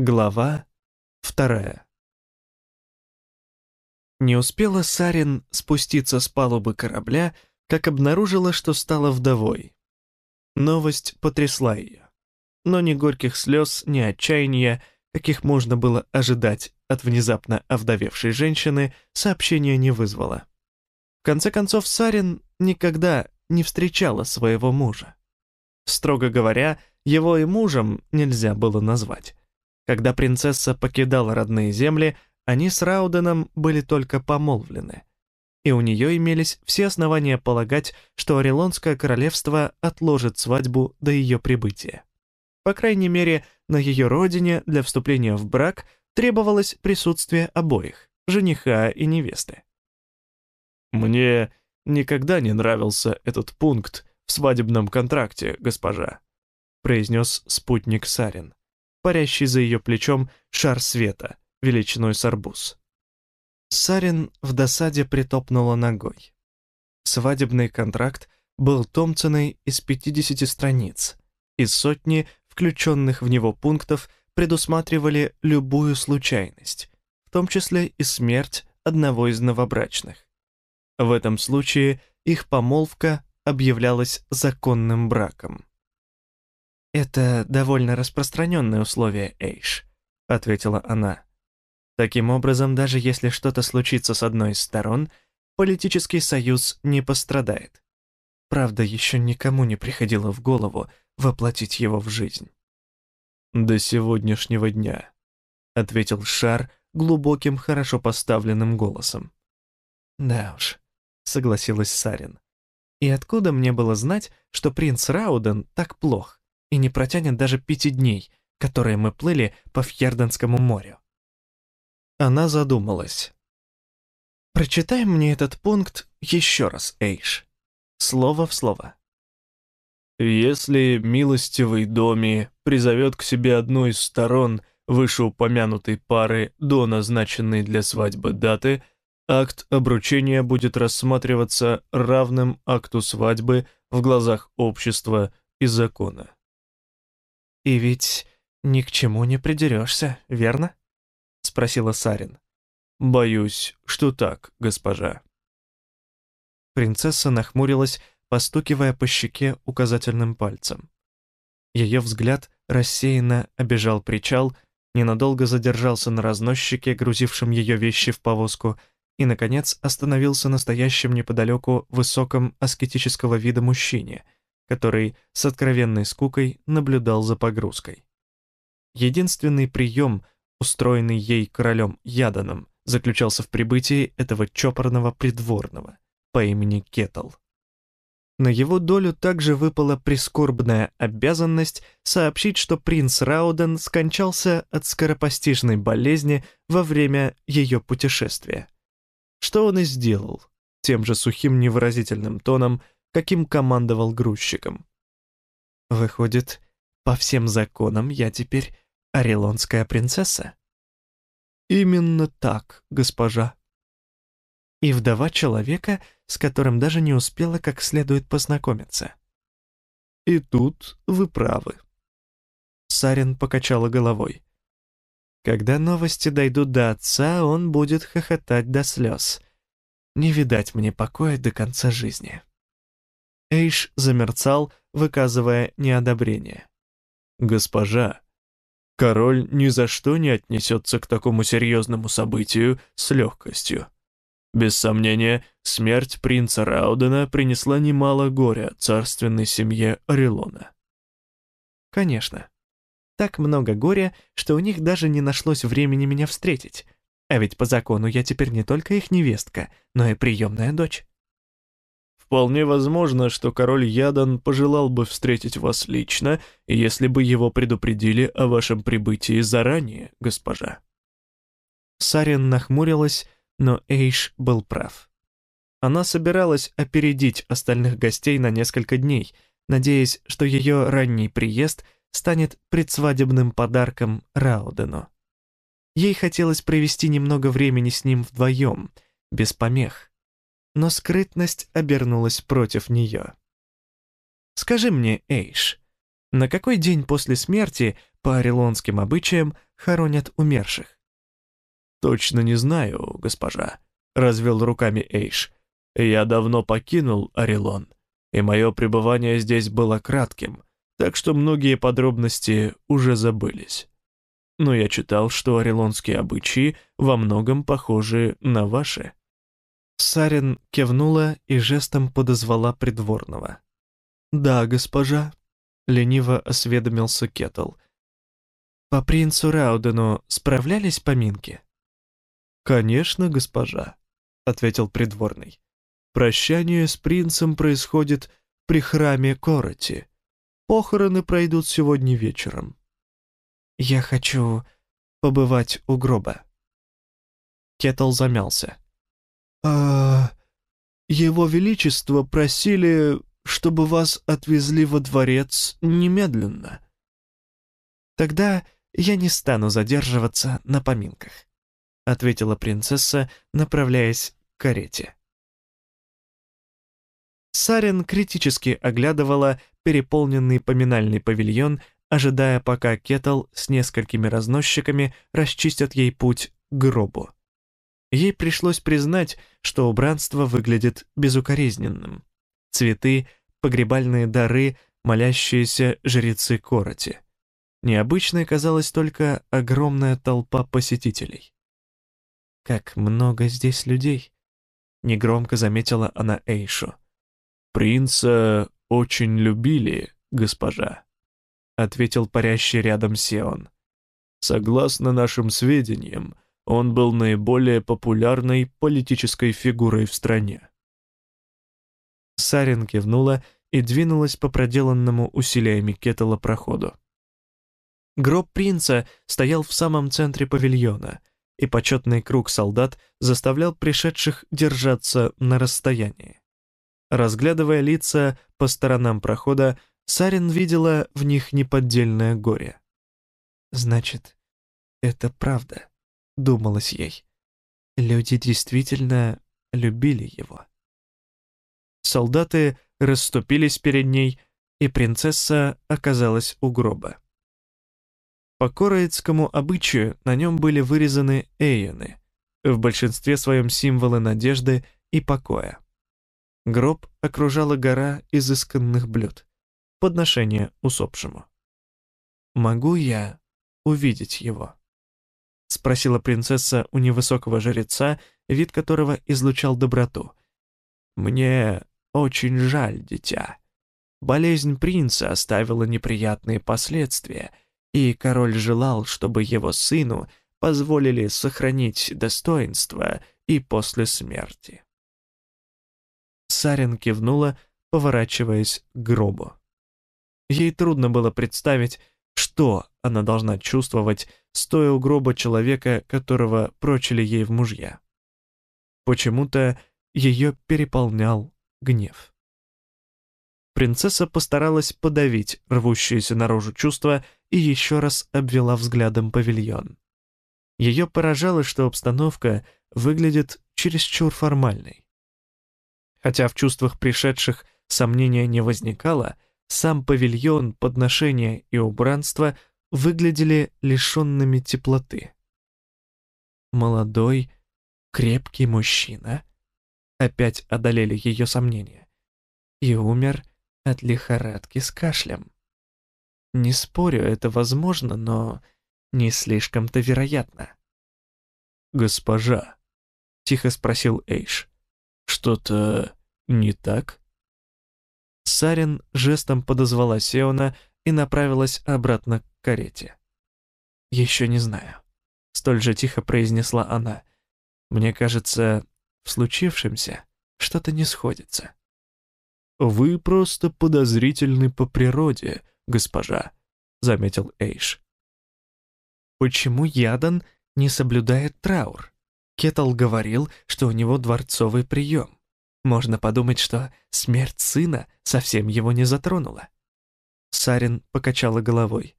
Глава вторая. Не успела Сарин спуститься с палубы корабля, как обнаружила, что стала вдовой. Новость потрясла ее. Но ни горьких слез, ни отчаяния, каких можно было ожидать от внезапно овдовевшей женщины, сообщение не вызвало. В конце концов, Сарин никогда не встречала своего мужа. Строго говоря, его и мужем нельзя было назвать. Когда принцесса покидала родные земли, они с Рауденом были только помолвлены. И у нее имелись все основания полагать, что Орелонское королевство отложит свадьбу до ее прибытия. По крайней мере, на ее родине для вступления в брак требовалось присутствие обоих, жениха и невесты. «Мне никогда не нравился этот пункт в свадебном контракте, госпожа», произнес спутник Сарин парящий за ее плечом шар света, величиной с арбуз. Сарин в досаде притопнула ногой. Свадебный контракт был томценой из 50 страниц, из сотни включенных в него пунктов предусматривали любую случайность, в том числе и смерть одного из новобрачных. В этом случае их помолвка объявлялась законным браком. «Это довольно распространенное условие, Эйш», — ответила она. «Таким образом, даже если что-то случится с одной из сторон, политический союз не пострадает. Правда, еще никому не приходило в голову воплотить его в жизнь». «До сегодняшнего дня», — ответил Шар глубоким, хорошо поставленным голосом. «Да уж», — согласилась Сарин. «И откуда мне было знать, что принц Рауден так плох?» И не протянет даже пяти дней, которые мы плыли по Фьерденскому морю. Она задумалась. «Прочитай мне этот пункт еще раз, Эйш. Слово в слово». «Если милостивый доми призовет к себе одну из сторон вышеупомянутой пары до назначенной для свадьбы даты, акт обручения будет рассматриваться равным акту свадьбы в глазах общества и закона. «И ведь ни к чему не придерешься, верно?» — спросила Сарин. «Боюсь, что так, госпожа». Принцесса нахмурилась, постукивая по щеке указательным пальцем. Ее взгляд рассеянно обежал причал, ненадолго задержался на разносчике, грузившем ее вещи в повозку, и, наконец, остановился настоящем неподалеку высоком аскетического вида мужчине — который с откровенной скукой наблюдал за погрузкой. Единственный прием, устроенный ей королем Яданом, заключался в прибытии этого чопорного придворного по имени Кетл. На его долю также выпала прискорбная обязанность сообщить, что принц Рауден скончался от скоропостижной болезни во время ее путешествия. Что он и сделал, тем же сухим невыразительным тоном, каким командовал грузчиком. Выходит, по всем законам я теперь орелонская принцесса? Именно так, госпожа. И вдова человека, с которым даже не успела как следует познакомиться. И тут вы правы. Сарин покачала головой. Когда новости дойдут до отца, он будет хохотать до слез. Не видать мне покоя до конца жизни. Эйш замерцал, выказывая неодобрение. «Госпожа, король ни за что не отнесется к такому серьезному событию с легкостью. Без сомнения, смерть принца Раудена принесла немало горя царственной семье Орелона». «Конечно. Так много горя, что у них даже не нашлось времени меня встретить. А ведь по закону я теперь не только их невестка, но и приемная дочь». Вполне возможно, что король Ядан пожелал бы встретить вас лично, если бы его предупредили о вашем прибытии заранее, госпожа». Сарин нахмурилась, но Эйш был прав. Она собиралась опередить остальных гостей на несколько дней, надеясь, что ее ранний приезд станет предсвадебным подарком Раудену. Ей хотелось провести немного времени с ним вдвоем, без помех но скрытность обернулась против нее. «Скажи мне, Эйш, на какой день после смерти, по орелонским обычаям, хоронят умерших. «Точно не знаю, госпожа», — развел руками Эйш. «Я давно покинул Орелон, и мое пребывание здесь было кратким, так что многие подробности уже забылись. Но я читал, что орелонские обычаи во многом похожи на ваши». Сарин кивнула и жестом подозвала придворного. «Да, госпожа», — лениво осведомился Кетл. «По принцу Раудену справлялись поминки?» «Конечно, госпожа», — ответил придворный. «Прощание с принцем происходит при храме Короти. Похороны пройдут сегодня вечером». «Я хочу побывать у гроба». Кетл замялся. «А... Его Величество просили, чтобы вас отвезли во дворец немедленно». «Тогда я не стану задерживаться на поминках», — ответила принцесса, направляясь к карете. Сарин критически оглядывала переполненный поминальный павильон, ожидая, пока Кетл с несколькими разносчиками расчистят ей путь к гробу. Ей пришлось признать, что убранство выглядит безукоризненным. Цветы, погребальные дары, молящиеся жрецы Короти. Необычной казалась только огромная толпа посетителей. «Как много здесь людей!» — негромко заметила она Эйшу. «Принца очень любили, госпожа», — ответил парящий рядом Сион. «Согласно нашим сведениям, он был наиболее популярной политической фигурой в стране. Сарин кивнула и двинулась по проделанному усилиями Кетала проходу. Гроб принца стоял в самом центре павильона, и почетный круг солдат заставлял пришедших держаться на расстоянии. Разглядывая лица по сторонам прохода, Сарин видела в них неподдельное горе. «Значит, это правда», думалось ей. Люди действительно любили его. Солдаты расступились перед ней, и принцесса оказалась у гроба. По короицкому обычаю на нем были вырезаны эйоны, в большинстве своем символы надежды и покоя. Гроб окружала гора изысканных блюд, подношение усопшему. «Могу я увидеть его?» — спросила принцесса у невысокого жреца, вид которого излучал доброту. «Мне очень жаль, дитя. Болезнь принца оставила неприятные последствия, и король желал, чтобы его сыну позволили сохранить достоинство и после смерти». Сарин кивнула, поворачиваясь к гробу. Ей трудно было представить, что она должна чувствовать, стоя у гроба человека, которого прочили ей в мужья? Почему-то ее переполнял гнев. Принцесса постаралась подавить рвущееся наружу чувство и еще раз обвела взглядом павильон. Ее поражало, что обстановка выглядит чересчур формальной. Хотя в чувствах пришедших сомнения не возникало, сам павильон, подношения и убранство выглядели лишенными теплоты. Молодой, крепкий мужчина опять одолели ее сомнения и умер от лихорадки с кашлем. Не спорю, это возможно, но не слишком-то вероятно. «Госпожа», — тихо спросил Эйш, — «что-то не так?» Сарин жестом подозвала Сеона и направилась обратно к карете. «Еще не знаю», — столь же тихо произнесла она. «Мне кажется, в случившемся что-то не сходится». «Вы просто подозрительны по природе, госпожа», — заметил Эйш. «Почему Ядан не соблюдает траур?» Кетл говорил, что у него дворцовый прием. Можно подумать, что смерть сына совсем его не затронула. Сарин покачала головой.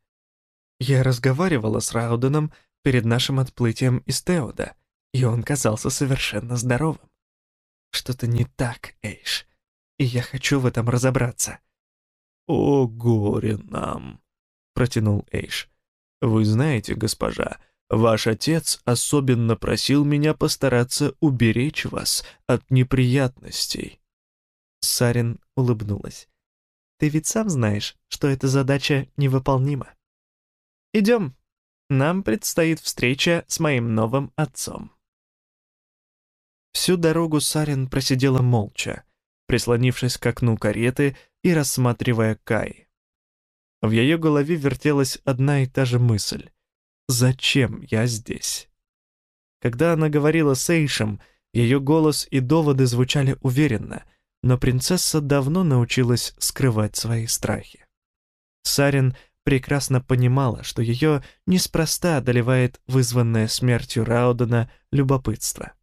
Я разговаривала с Рауденом перед нашим отплытием из Теода, и он казался совершенно здоровым. Что-то не так, Эйш, и я хочу в этом разобраться. «О, горе нам!» — протянул Эйш. Вы знаете, госпожа, ваш отец особенно просил меня постараться уберечь вас от неприятностей». Сарин улыбнулась. «Ты ведь сам знаешь, что эта задача невыполнима. Идем, нам предстоит встреча с моим новым отцом». Всю дорогу Сарин просидела молча, прислонившись к окну кареты и рассматривая Кай. В ее голове вертелась одна и та же мысль. «Зачем я здесь?» Когда она говорила с Эйшем, ее голос и доводы звучали уверенно, но принцесса давно научилась скрывать свои страхи. Сарин прекрасно понимала, что ее неспроста одолевает вызванное смертью Раудена любопытство.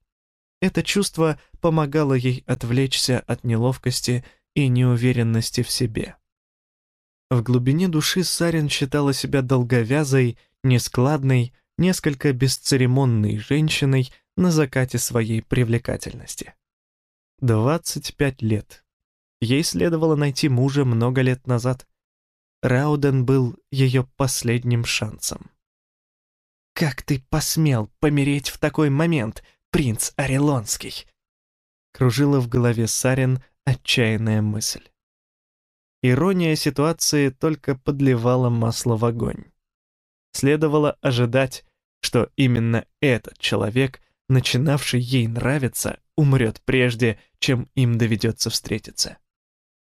Это чувство помогало ей отвлечься от неловкости и неуверенности в себе. В глубине души Сарин считала себя долговязой, нескладной, несколько бесцеремонной женщиной на закате своей привлекательности. 25 лет. Ей следовало найти мужа много лет назад. Рауден был ее последним шансом. «Как ты посмел помереть в такой момент, принц Орелонский?» Кружила в голове Сарин отчаянная мысль. Ирония ситуации только подливала масло в огонь. Следовало ожидать, что именно этот человек, начинавший ей нравиться, умрет прежде, чем им доведется встретиться.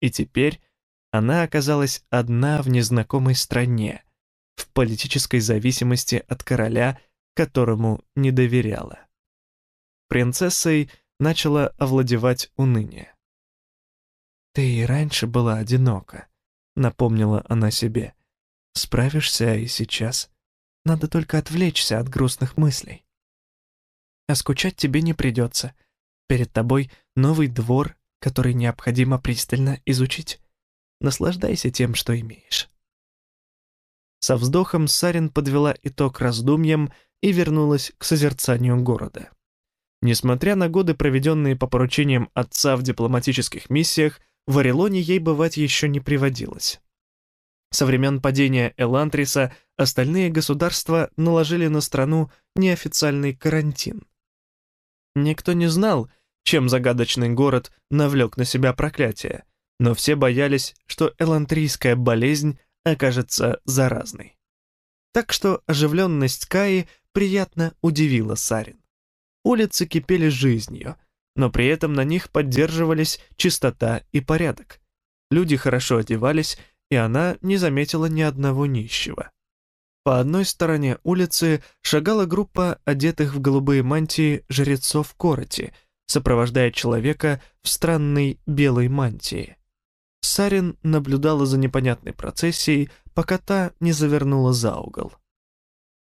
И теперь она оказалась одна в незнакомой стране, в политической зависимости от короля, которому не доверяла. Принцессой начала овладевать уныние. «Ты и раньше была одинока», — напомнила она себе. «Справишься и сейчас. Надо только отвлечься от грустных мыслей. А скучать тебе не придется. Перед тобой новый двор, который необходимо пристально изучить. Наслаждайся тем, что имеешь». Со вздохом Сарин подвела итог раздумьям и вернулась к созерцанию города. Несмотря на годы, проведенные по поручениям отца в дипломатических миссиях, в Орелоне ей бывать еще не приводилось. Со времен падения Элантриса остальные государства наложили на страну неофициальный карантин. Никто не знал, чем загадочный город навлек на себя проклятие, но все боялись, что элантрийская болезнь окажется заразной. Так что оживленность Каи приятно удивила Сарин. Улицы кипели жизнью — но при этом на них поддерживались чистота и порядок. Люди хорошо одевались, и она не заметила ни одного нищего. По одной стороне улицы шагала группа одетых в голубые мантии жрецов Короти, сопровождая человека в странной белой мантии. Сарин наблюдала за непонятной процессией, пока та не завернула за угол.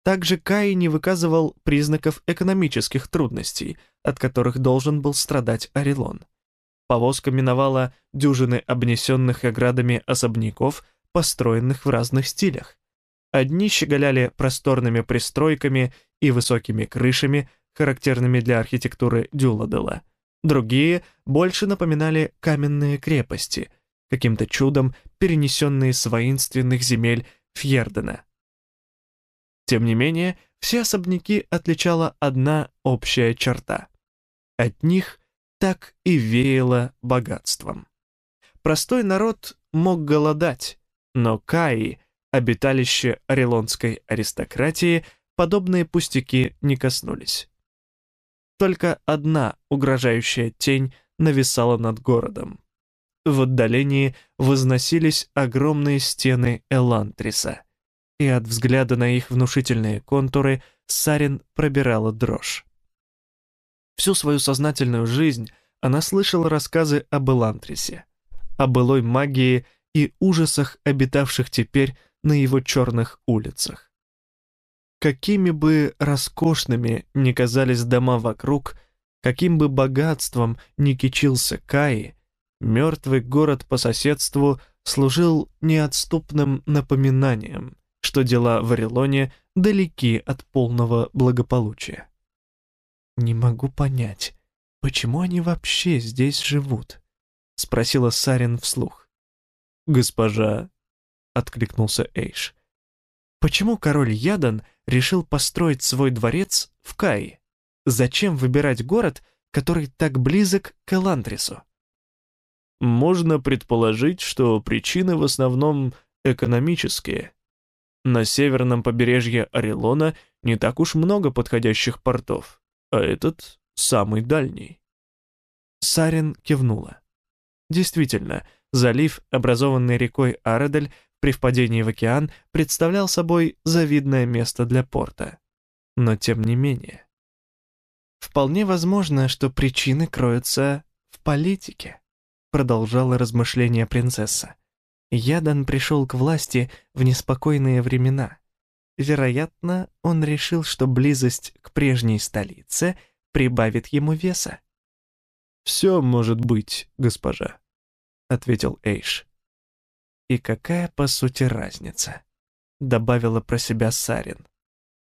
Также Кай не выказывал признаков экономических трудностей, от которых должен был страдать Орелон. Повозка миновала дюжины обнесенных оградами особняков, построенных в разных стилях. Одни щеголяли просторными пристройками и высокими крышами, характерными для архитектуры Дюладела. Другие больше напоминали каменные крепости, каким-то чудом перенесенные с воинственных земель Фьердена. Тем не менее, все особняки отличала одна общая черта. От них так и веяло богатством. Простой народ мог голодать, но Каи, обиталище орелонской аристократии, подобные пустяки не коснулись. Только одна угрожающая тень нависала над городом. В отдалении возносились огромные стены Элантриса — и от взгляда на их внушительные контуры Сарин пробирала дрожь. Всю свою сознательную жизнь она слышала рассказы об Элантрисе, о былой магии и ужасах, обитавших теперь на его черных улицах. Какими бы роскошными ни казались дома вокруг, каким бы богатством ни кичился Каи, мертвый город по соседству служил неотступным напоминанием, что дела в Орелоне далеки от полного благополучия. «Не могу понять, почему они вообще здесь живут?» — спросила Сарин вслух. «Госпожа», — откликнулся Эйш, — Почему король Ядан решил построить свой дворец в Каи? Зачем выбирать город, который так близок к Эландрису? Можно предположить, что причины в основном экономические. На северном побережье Орелона не так уж много подходящих портов, а этот самый дальний. Сарин кивнула. Действительно, залив, образованный рекой Аредель при впадении в океан, представлял собой завидное место для порта. Но тем не менее. Вполне возможно, что причины кроются в политике, продолжала размышление принцесса. Ядан пришел к власти в неспокойные времена. Вероятно, он решил, что близость к прежней столице прибавит ему веса. «Все может быть, госпожа», — ответил Эйш. «И какая, по сути, разница?» — добавила про себя Сарин.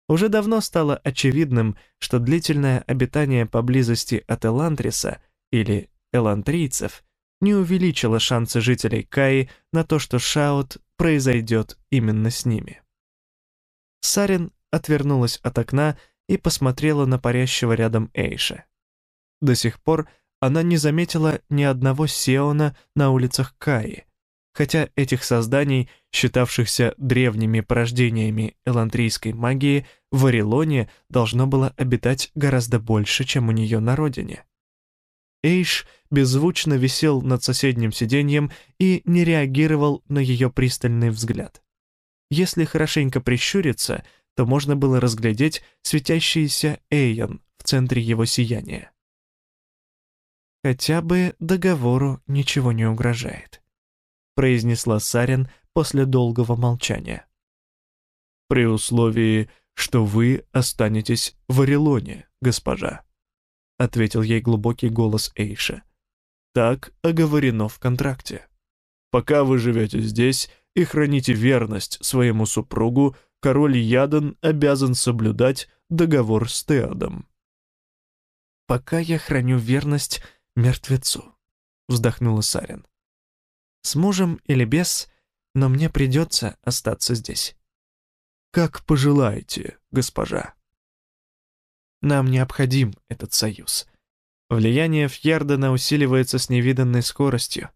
Уже давно стало очевидным, что длительное обитание поблизости от Эландриса или элантрийцев не увеличило шансы жителей Каи на то, что Шаут произойдет именно с ними. Сарин отвернулась от окна и посмотрела на парящего рядом Эйша. До сих пор она не заметила ни одного Сеона на улицах Каи, хотя этих созданий, считавшихся древними порождениями элантрийской магии, в Орелоне должно было обитать гораздо больше, чем у нее на родине. Эйш беззвучно висел над соседним сиденьем и не реагировал на ее пристальный взгляд. Если хорошенько прищуриться, то можно было разглядеть светящийся Эйон в центре его сияния. «Хотя бы договору ничего не угрожает», — произнесла Сарин после долгого молчания. «При условии, что вы останетесь в Орелоне, госпожа», — ответил ей глубокий голос Эйша. «Так оговорено в контракте. Пока вы живете здесь и храните верность своему супругу, король Ядан обязан соблюдать договор с Теодом». «Пока я храню верность мертвецу», — вздохнула Сарин. «С мужем или без, но мне придется остаться здесь». «Как пожелаете, госпожа». «Нам необходим этот союз. Влияние Фьердена усиливается с невиданной скоростью.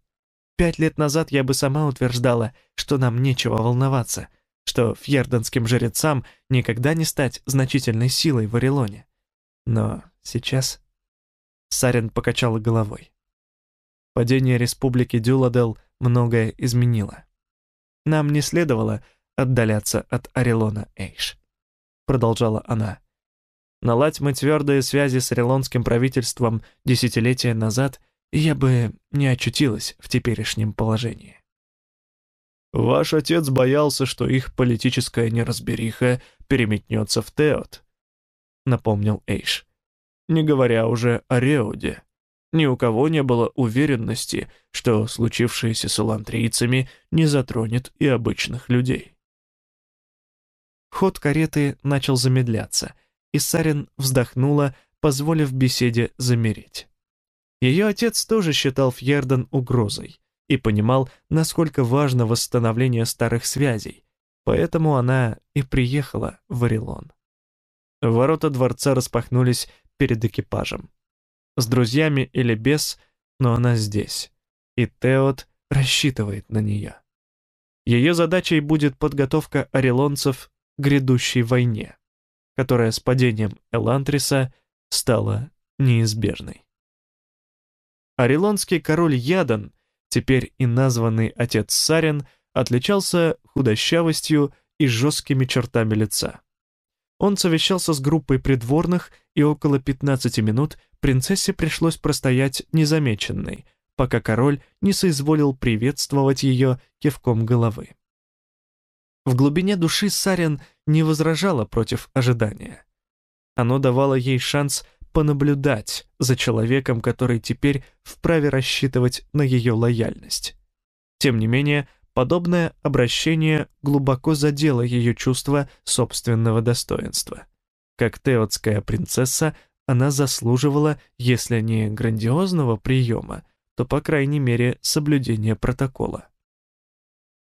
Пять лет назад я бы сама утверждала, что нам нечего волноваться, что фьерденским жрецам никогда не стать значительной силой в Орелоне. Но сейчас Сарин покачала головой. Падение республики Дюладел многое изменило. Нам не следовало отдаляться от Орелона Эйш. Продолжала она. Наладь мы твердые связи с орелонским правительством десятилетия назад, я бы не очутилась в теперешнем положении. Ваш отец боялся, что их политическая неразбериха переметнется в Теот, напомнил Эйш не говоря уже о Реуде. Ни у кого не было уверенности, что случившееся с элантрийцами не затронет и обычных людей. Ход кареты начал замедляться, и Сарин вздохнула, позволив беседе замереть. Ее отец тоже считал Фьерден угрозой и понимал, насколько важно восстановление старых связей, поэтому она и приехала в Орелон. Ворота дворца распахнулись перед экипажем. С друзьями или без, но она здесь. И Теот рассчитывает на нее. Ее задачей будет подготовка орелонцев к грядущей войне, которая с падением Элантриса стала неизбежной. Орелонский король Ядан, теперь и названный отец Сарин, отличался худощавостью и жесткими чертами лица. Он совещался с группой придворных, и около 15 минут принцессе пришлось простоять незамеченной, пока король не соизволил приветствовать ее кивком головы. В глубине души Сарин не возражала против ожидания. Оно давало ей шанс понаблюдать за человеком, который теперь вправе рассчитывать на ее лояльность. Тем не менее, Подобное обращение глубоко задело ее чувство собственного достоинства. Как теотская принцесса, она заслуживала, если не грандиозного приема, то, по крайней мере, соблюдения протокола.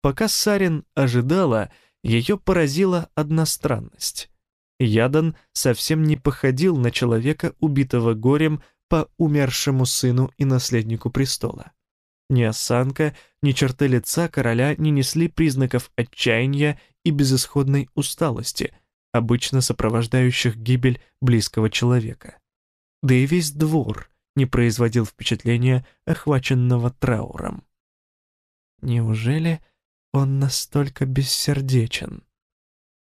Пока Сарин ожидала, ее поразила одна странность. Ядан совсем не походил на человека, убитого горем по умершему сыну и наследнику престола. Ни осанка, ни черты лица короля не несли признаков отчаяния и безысходной усталости, обычно сопровождающих гибель близкого человека. Да и весь двор не производил впечатления охваченного трауром. Неужели он настолько бессердечен?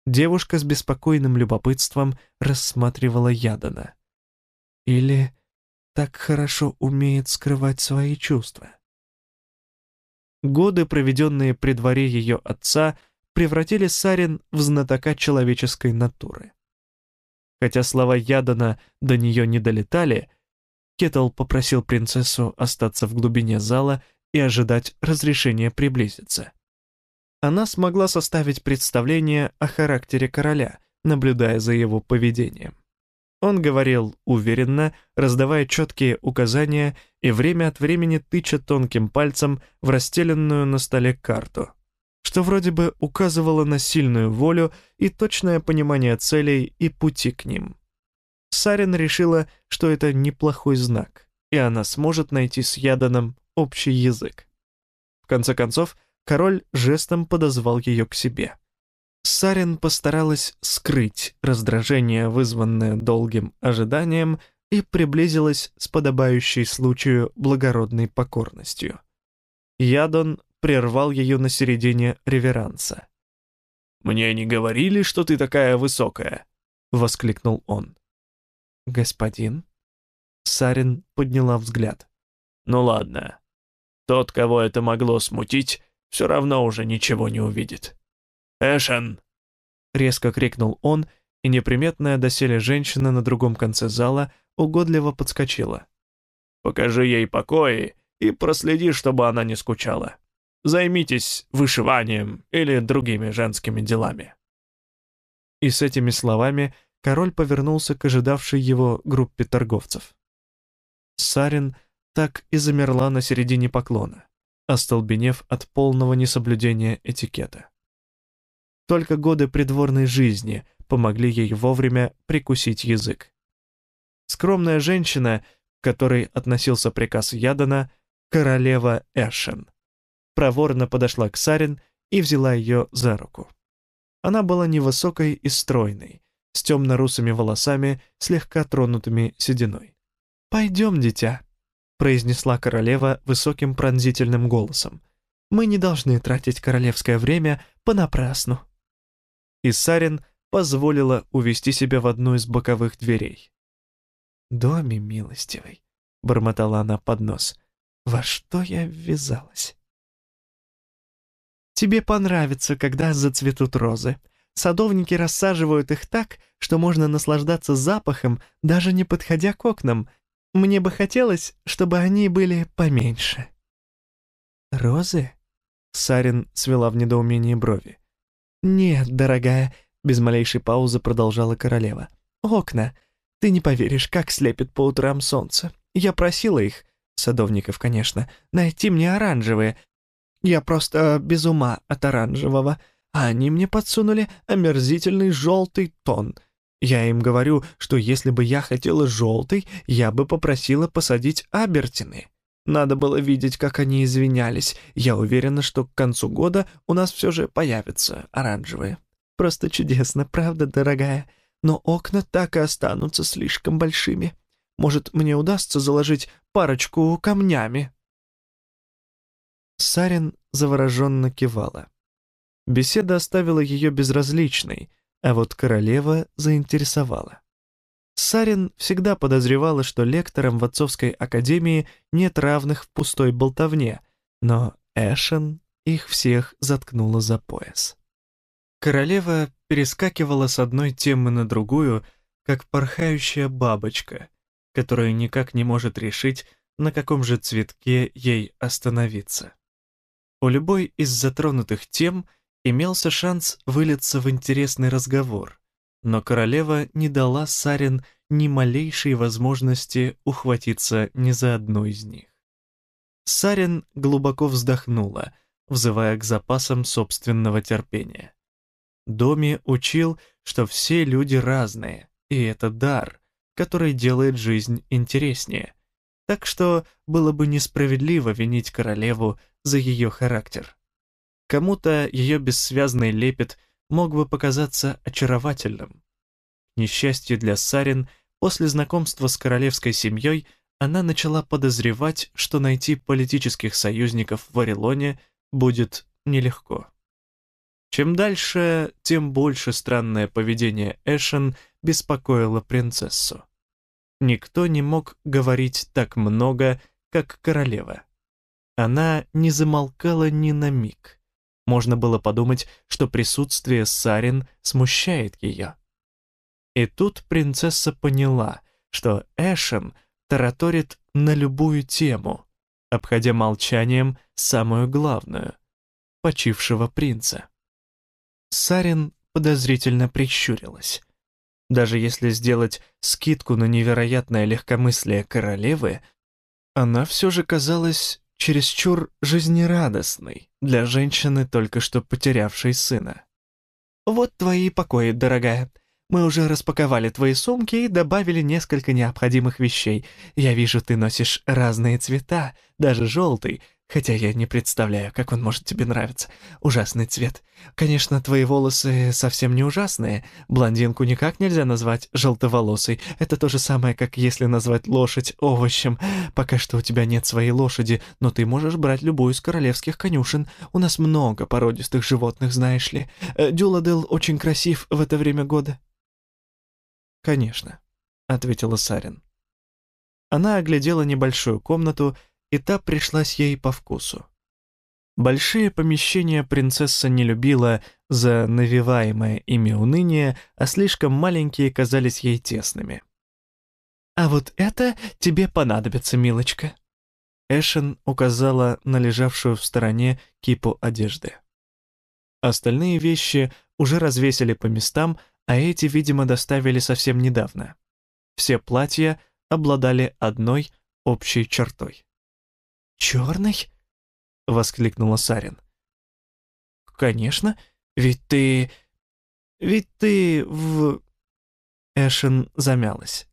Девушка с беспокойным любопытством рассматривала Ядана. Или так хорошо умеет скрывать свои чувства? Годы, проведенные при дворе ее отца, превратили Сарин в знатока человеческой натуры. Хотя слова Ядана до нее не долетали, Кетл попросил принцессу остаться в глубине зала и ожидать разрешения приблизиться. Она смогла составить представление о характере короля, наблюдая за его поведением. Он говорил уверенно, раздавая четкие указания и время от времени тыча тонким пальцем в расстеленную на столе карту, что вроде бы указывало на сильную волю и точное понимание целей и пути к ним. Сарин решила, что это неплохой знак, и она сможет найти с Яданом общий язык. В конце концов, король жестом подозвал ее к себе. Сарин постаралась скрыть раздражение, вызванное долгим ожиданием, и приблизилась с подобающей случаю благородной покорностью. Ядон прервал ее на середине реверанса. «Мне не говорили, что ты такая высокая?» — воскликнул он. «Господин?» Сарин подняла взгляд. «Ну ладно. Тот, кого это могло смутить, все равно уже ничего не увидит. «Эшен!» — резко крикнул он, и неприметная доселе женщина на другом конце зала угодливо подскочила. «Покажи ей покои и проследи, чтобы она не скучала. Займитесь вышиванием или другими женскими делами». И с этими словами король повернулся к ожидавшей его группе торговцев. Сарин так и замерла на середине поклона, остолбенев от полного несоблюдения этикета. Только годы придворной жизни помогли ей вовремя прикусить язык. Скромная женщина, к которой относился приказ Ядана, королева Эшен, проворно подошла к Сарин и взяла ее за руку. Она была невысокой и стройной, с темно-русыми волосами, слегка тронутыми сединой. «Пойдем, дитя», — произнесла королева высоким пронзительным голосом. «Мы не должны тратить королевское время понапрасну» и Сарин позволила увести себя в одну из боковых дверей. «Доме милостивый», — бормотала она под нос, — «во что я ввязалась?» «Тебе понравится, когда зацветут розы. Садовники рассаживают их так, что можно наслаждаться запахом, даже не подходя к окнам. Мне бы хотелось, чтобы они были поменьше». «Розы?» — Сарин свела в недоумении брови. «Нет, дорогая», — без малейшей паузы продолжала королева. «Окна. Ты не поверишь, как слепит по утрам солнце. Я просила их, садовников, конечно, найти мне оранжевые. Я просто без ума от оранжевого, а они мне подсунули омерзительный желтый тон. Я им говорю, что если бы я хотела желтый, я бы попросила посадить абертины. Надо было видеть, как они извинялись. Я уверена, что к концу года у нас все же появятся оранжевые. Просто чудесно, правда, дорогая? Но окна так и останутся слишком большими. Может, мне удастся заложить парочку камнями?» Сарин завороженно кивала. Беседа оставила ее безразличной, а вот королева заинтересовала. Сарин всегда подозревала, что лекторам в отцовской академии нет равных в пустой болтовне, но Эшен их всех заткнула за пояс. Королева перескакивала с одной темы на другую, как порхающая бабочка, которая никак не может решить, на каком же цветке ей остановиться. У любой из затронутых тем имелся шанс вылиться в интересный разговор, но королева не дала Сарин ни малейшей возможности ухватиться ни за одну из них. Сарин глубоко вздохнула, взывая к запасам собственного терпения. Доми учил, что все люди разные, и это дар, который делает жизнь интереснее. Так что было бы несправедливо винить королеву за ее характер. Кому-то ее бессвязный лепет мог бы показаться очаровательным. К несчастью для Сарин, после знакомства с королевской семьей она начала подозревать, что найти политических союзников в Орелоне будет нелегко. Чем дальше, тем больше странное поведение Эшен беспокоило принцессу. Никто не мог говорить так много, как королева. Она не замолкала ни на миг. Можно было подумать, что присутствие Сарин смущает ее. И тут принцесса поняла, что Эшен тараторит на любую тему, обходя молчанием самую главную — почившего принца. Сарин подозрительно прищурилась. Даже если сделать скидку на невероятное легкомыслие королевы, она все же казалась чересчур жизнерадостной для женщины, только что потерявшей сына. «Вот твои покои, дорогая. Мы уже распаковали твои сумки и добавили несколько необходимых вещей. Я вижу, ты носишь разные цвета, даже желтый, Хотя я не представляю, как он может тебе нравиться. Ужасный цвет. Конечно, твои волосы совсем не ужасные. Блондинку никак нельзя назвать желтоволосой. Это то же самое, как если назвать лошадь овощем. Пока что у тебя нет своей лошади, но ты можешь брать любую из королевских конюшен. У нас много породистых животных, знаешь ли. Э, Дюладел очень красив в это время года. «Конечно», — ответила Сарин. Она оглядела небольшую комнату и та пришлась ей по вкусу. Большие помещения принцесса не любила за навиваемое ими уныние, а слишком маленькие казались ей тесными. «А вот это тебе понадобится, милочка», Эшен указала на лежавшую в стороне кипу одежды. Остальные вещи уже развесили по местам, а эти, видимо, доставили совсем недавно. Все платья обладали одной общей чертой. «Черный?» — воскликнула Сарин. «Конечно, ведь ты... ведь ты в...» Эшен замялась.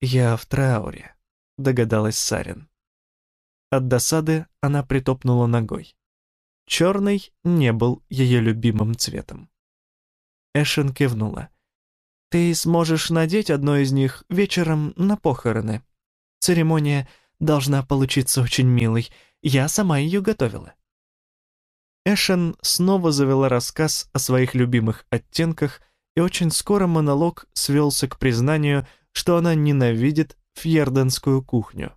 «Я в трауре», — догадалась Сарин. От досады она притопнула ногой. Черный не был ее любимым цветом. Эшен кивнула. «Ты сможешь надеть одно из них вечером на похороны. Церемония должна получиться очень милой. Я сама ее готовила». Эшен снова завела рассказ о своих любимых оттенках, и очень скоро монолог свелся к признанию, что она ненавидит фьерденскую кухню.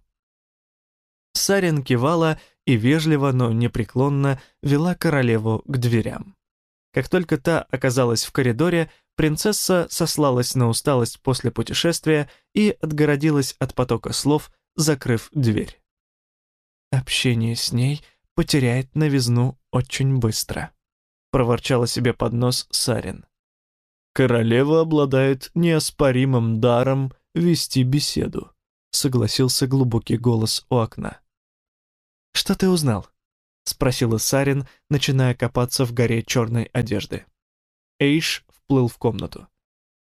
Сарин кивала и вежливо, но непреклонно вела королеву к дверям. Как только та оказалась в коридоре, принцесса сослалась на усталость после путешествия и отгородилась от потока слов, закрыв дверь. Общение с ней потеряет новизну очень быстро, проворчала себе под нос Сарин. Королева обладает неоспоримым даром вести беседу, согласился глубокий голос у окна. Что ты узнал? спросила Сарин, начиная копаться в горе черной одежды. Эйш вплыл в комнату.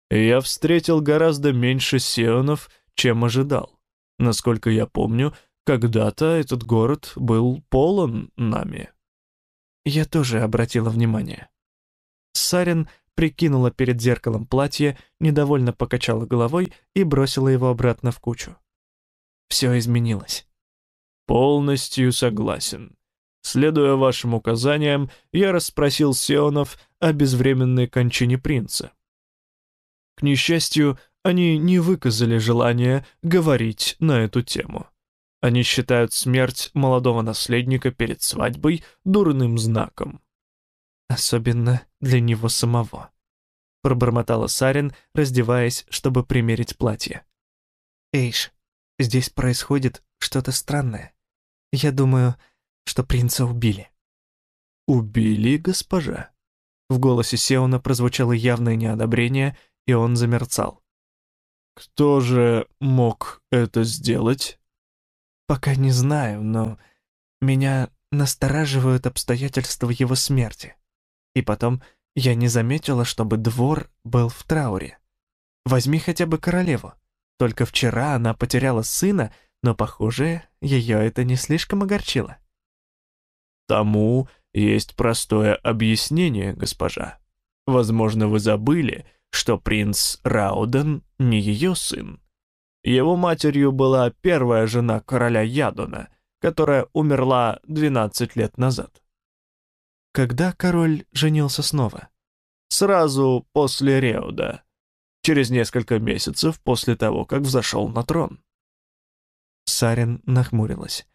Я встретил гораздо меньше сеонов, чем ожидал. Насколько я помню, когда-то этот город был полон нами. Я тоже обратила внимание. Сарин прикинула перед зеркалом платье, недовольно покачала головой и бросила его обратно в кучу. Все изменилось. Полностью согласен. Следуя вашим указаниям, я расспросил Сеонов о безвременной кончине принца. К несчастью, они не выказали желания говорить на эту тему. Они считают смерть молодого наследника перед свадьбой дурным знаком. Особенно для него самого. Пробормотала Сарин, раздеваясь, чтобы примерить платье. Эйш, здесь происходит что-то странное. Я думаю, что принца убили. Убили, госпожа? В голосе Сеуна прозвучало явное неодобрение, и он замерцал. Кто же мог это сделать? Пока не знаю, но меня настораживают обстоятельства его смерти. И потом я не заметила, чтобы двор был в трауре. Возьми хотя бы королеву. Только вчера она потеряла сына, но, похоже, ее это не слишком огорчило. Тому есть простое объяснение, госпожа. Возможно, вы забыли, что принц Рауден не ее сын. Его матерью была первая жена короля Ядона, которая умерла 12 лет назад. Когда король женился снова? Сразу после Реуда, через несколько месяцев после того, как взошел на трон. Сарин нахмурилась.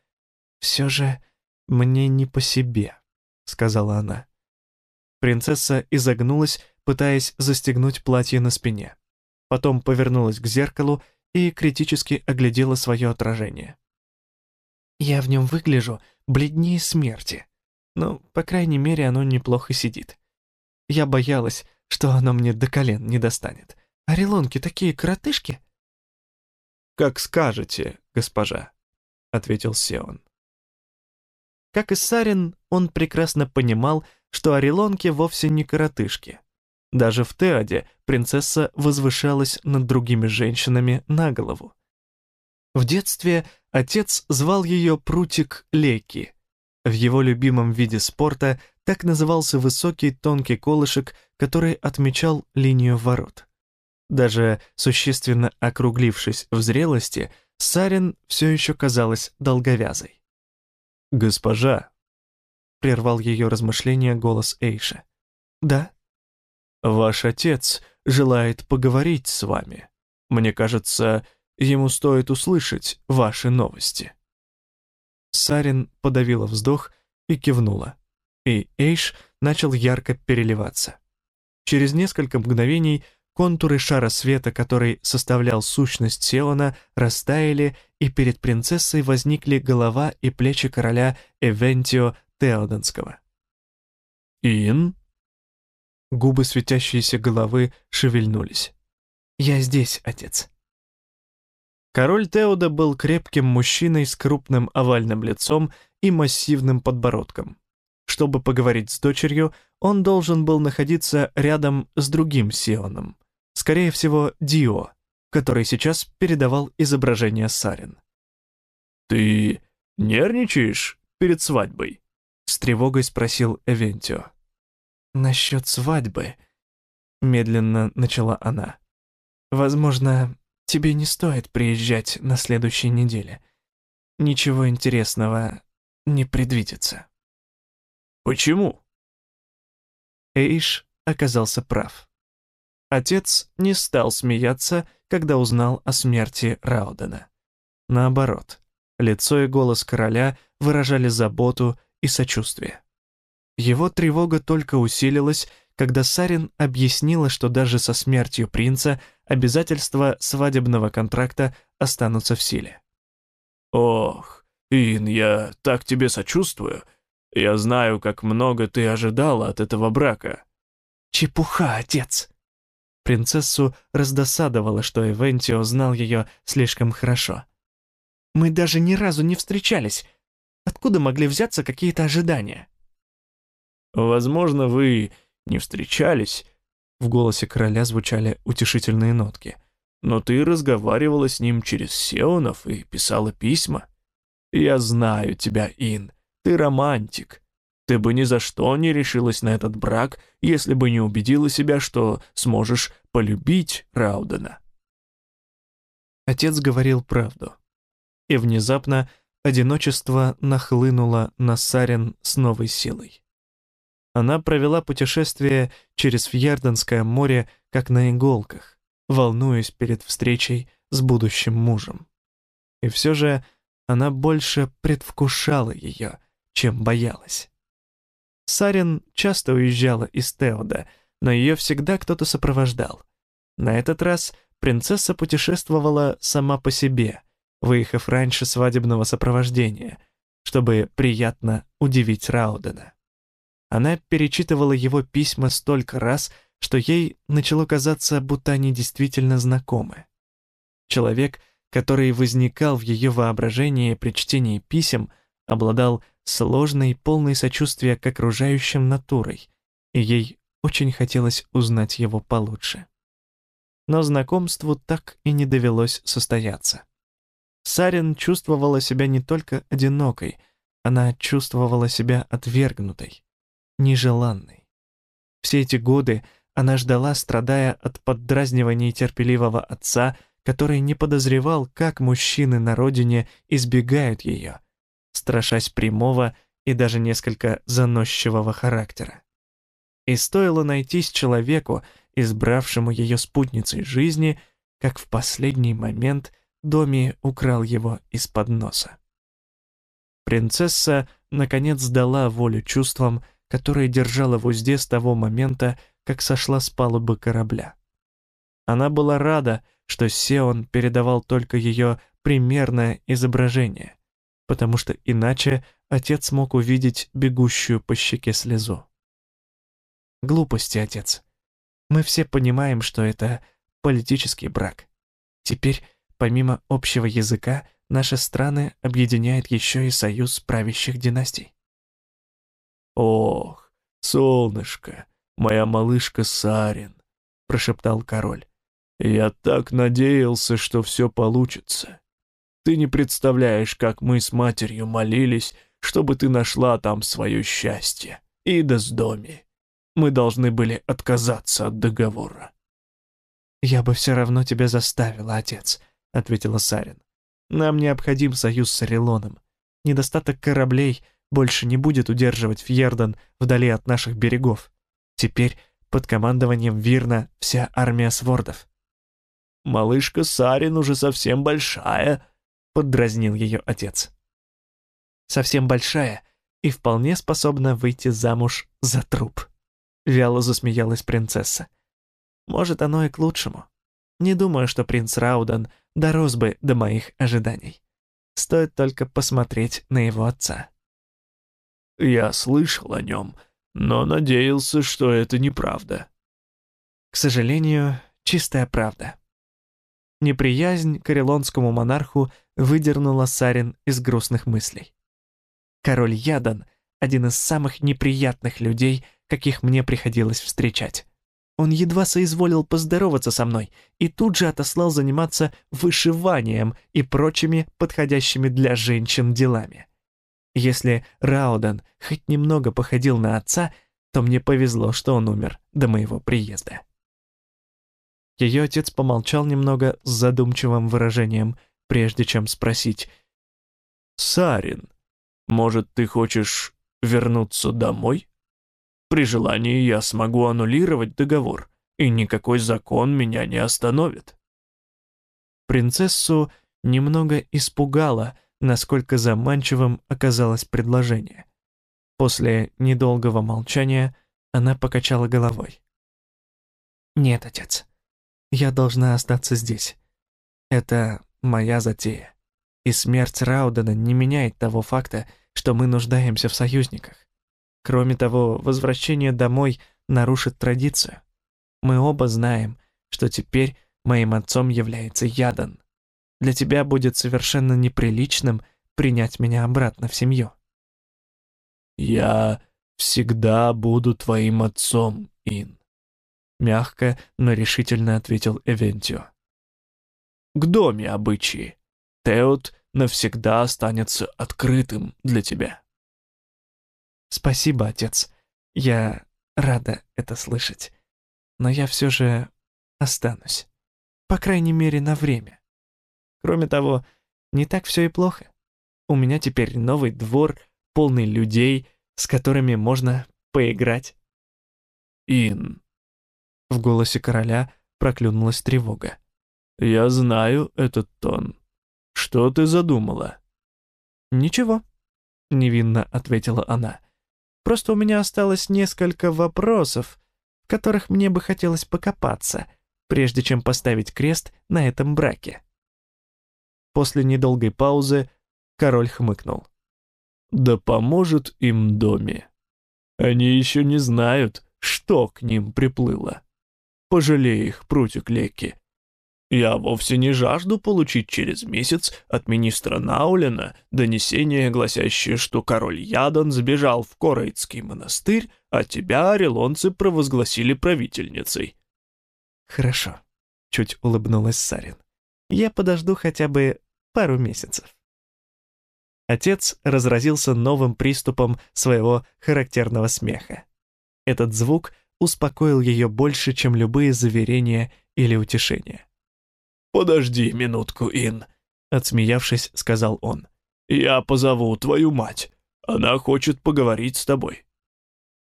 «Все же мне не по себе», — сказала она. Принцесса изогнулась, пытаясь застегнуть платье на спине. Потом повернулась к зеркалу и критически оглядела свое отражение. «Я в нем выгляжу бледнее смерти. Ну, по крайней мере, оно неплохо сидит. Я боялась, что оно мне до колен не достанет. Орелонки такие коротышки!» «Как скажете, госпожа», — ответил Сеон. Как и Сарин, он прекрасно понимал, что орелонки вовсе не коротышки. Даже в Теоде принцесса возвышалась над другими женщинами на голову. В детстве отец звал ее Прутик Леки. В его любимом виде спорта так назывался высокий тонкий колышек, который отмечал линию ворот. Даже существенно округлившись в зрелости, Сарин все еще казалась долговязой. «Госпожа», — прервал ее размышления голос Эйша. «Да?» «Ваш отец желает поговорить с вами. Мне кажется, ему стоит услышать ваши новости». Сарин подавила вздох и кивнула, и Эйш начал ярко переливаться. Через несколько мгновений контуры шара света, который составлял сущность Сеона, растаяли, и перед принцессой возникли голова и плечи короля Эвентио Теоденского. «Ин?» Губы светящиеся головы шевельнулись. «Я здесь, отец». Король Теода был крепким мужчиной с крупным овальным лицом и массивным подбородком. Чтобы поговорить с дочерью, он должен был находиться рядом с другим Сионом, скорее всего, Дио, который сейчас передавал изображение Сарин. «Ты нервничаешь перед свадьбой?» — с тревогой спросил Эвентио. «Насчет свадьбы», — медленно начала она. «Возможно, тебе не стоит приезжать на следующей неделе. Ничего интересного не предвидится». «Почему?» Эйш оказался прав. Отец не стал смеяться, когда узнал о смерти Раудена. Наоборот, лицо и голос короля выражали заботу и сочувствие. Его тревога только усилилась, когда Сарин объяснила, что даже со смертью принца обязательства свадебного контракта останутся в силе. «Ох, Ин, я так тебе сочувствую. Я знаю, как много ты ожидала от этого брака». «Чепуха, отец!» Принцессу раздосадовало, что Эвентио знал ее слишком хорошо. «Мы даже ни разу не встречались. Откуда могли взяться какие-то ожидания?» «Возможно, вы не встречались», — в голосе короля звучали утешительные нотки. «Но ты разговаривала с ним через Сеонов и писала письма. Я знаю тебя, Ин, ты романтик. Ты бы ни за что не решилась на этот брак, если бы не убедила себя, что сможешь полюбить Раудена. Отец говорил правду. И внезапно одиночество нахлынуло на Сарин с новой силой. Она провела путешествие через Фьерденское море, как на иголках, волнуясь перед встречей с будущим мужем. И все же она больше предвкушала ее, чем боялась. Сарин часто уезжала из Теода, но ее всегда кто-то сопровождал. На этот раз принцесса путешествовала сама по себе, выехав раньше свадебного сопровождения, чтобы приятно удивить Раудена. Она перечитывала его письма столько раз, что ей начало казаться, будто они действительно знакомы. Человек, который возникал в ее воображении при чтении писем, обладал сложной, полной сочувствия к окружающим натурой, и ей очень хотелось узнать его получше. Но знакомству так и не довелось состояться. Сарин чувствовала себя не только одинокой, она чувствовала себя отвергнутой, нежеланной. Все эти годы она ждала, страдая от поддразниваний терпеливого отца, который не подозревал, как мужчины на родине избегают ее, страшась прямого и даже несколько заносчивого характера. И стоило найтись человеку, избравшему ее спутницей жизни, как в последний момент Доми украл его из-под носа. Принцесса, наконец, дала волю чувствам, которые держала в узде с того момента, как сошла с палубы корабля. Она была рада, что Сеон передавал только ее примерное изображение, потому что иначе отец мог увидеть бегущую по щеке слезу. Глупости, отец. Мы все понимаем, что это политический брак. Теперь, помимо общего языка, наши страны объединяет еще и союз правящих династий. «Ох, солнышко, моя малышка Сарин», — прошептал король. «Я так надеялся, что все получится. Ты не представляешь, как мы с матерью молились, чтобы ты нашла там свое счастье. Ида с доми мы должны были отказаться от договора». «Я бы все равно тебя заставила, отец», — ответила Сарин. «Нам необходим союз с Орелоном. Недостаток кораблей больше не будет удерживать Фьердан вдали от наших берегов. Теперь под командованием Вирна вся армия свордов». «Малышка Сарин уже совсем большая», — поддразнил ее отец. «Совсем большая и вполне способна выйти замуж за труп». Вяло засмеялась принцесса. Может, оно и к лучшему. Не думаю, что принц Раудан дорос бы до моих ожиданий. Стоит только посмотреть на его отца. Я слышал о нем, но надеялся, что это неправда. К сожалению, чистая правда. Неприязнь к орелонскому монарху выдернула Сарин из грустных мыслей. Король Ядан — один из самых неприятных людей, каких мне приходилось встречать. Он едва соизволил поздороваться со мной и тут же отослал заниматься вышиванием и прочими подходящими для женщин делами. Если Раудан хоть немного походил на отца, то мне повезло, что он умер до моего приезда. Ее отец помолчал немного с задумчивым выражением, прежде чем спросить. «Сарин, может, ты хочешь вернуться домой?» При желании я смогу аннулировать договор, и никакой закон меня не остановит. Принцессу немного испугало, насколько заманчивым оказалось предложение. После недолгого молчания она покачала головой. «Нет, отец, я должна остаться здесь. Это моя затея. И смерть Раудена не меняет того факта, что мы нуждаемся в союзниках. Кроме того, возвращение домой нарушит традицию. Мы оба знаем, что теперь моим отцом является Ядан. Для тебя будет совершенно неприличным принять меня обратно в семью. «Я всегда буду твоим отцом, Ин», — мягко, но решительно ответил Эвентио. «К доме обычаи. Теот навсегда останется открытым для тебя». «Спасибо, отец. Я рада это слышать. Но я все же останусь. По крайней мере, на время. Кроме того, не так все и плохо. У меня теперь новый двор, полный людей, с которыми можно поиграть». «Ин». В голосе короля проклюнулась тревога. «Я знаю этот тон. Что ты задумала?» «Ничего», — невинно ответила она. Просто у меня осталось несколько вопросов, в которых мне бы хотелось покопаться, прежде чем поставить крест на этом браке. После недолгой паузы король хмыкнул. «Да поможет им доме. Они еще не знают, что к ним приплыло. Пожалей их, прутик Леки. Я вовсе не жажду получить через месяц от министра Наулина донесение, гласящее, что король Ядан сбежал в Корейтский монастырь, а тебя орелонцы провозгласили правительницей». «Хорошо», — чуть улыбнулась Сарин. «Я подожду хотя бы пару месяцев». Отец разразился новым приступом своего характерного смеха. Этот звук успокоил ее больше, чем любые заверения или утешения. «Подожди минутку, Ин», — отсмеявшись, сказал он. «Я позову твою мать. Она хочет поговорить с тобой».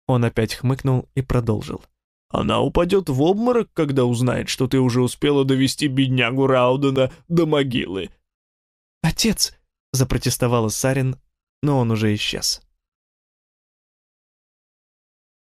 Он опять хмыкнул и продолжил. «Она упадет в обморок, когда узнает, что ты уже успела довести беднягу Раудена до могилы». «Отец!» — запротестовала Сарин, но он уже исчез.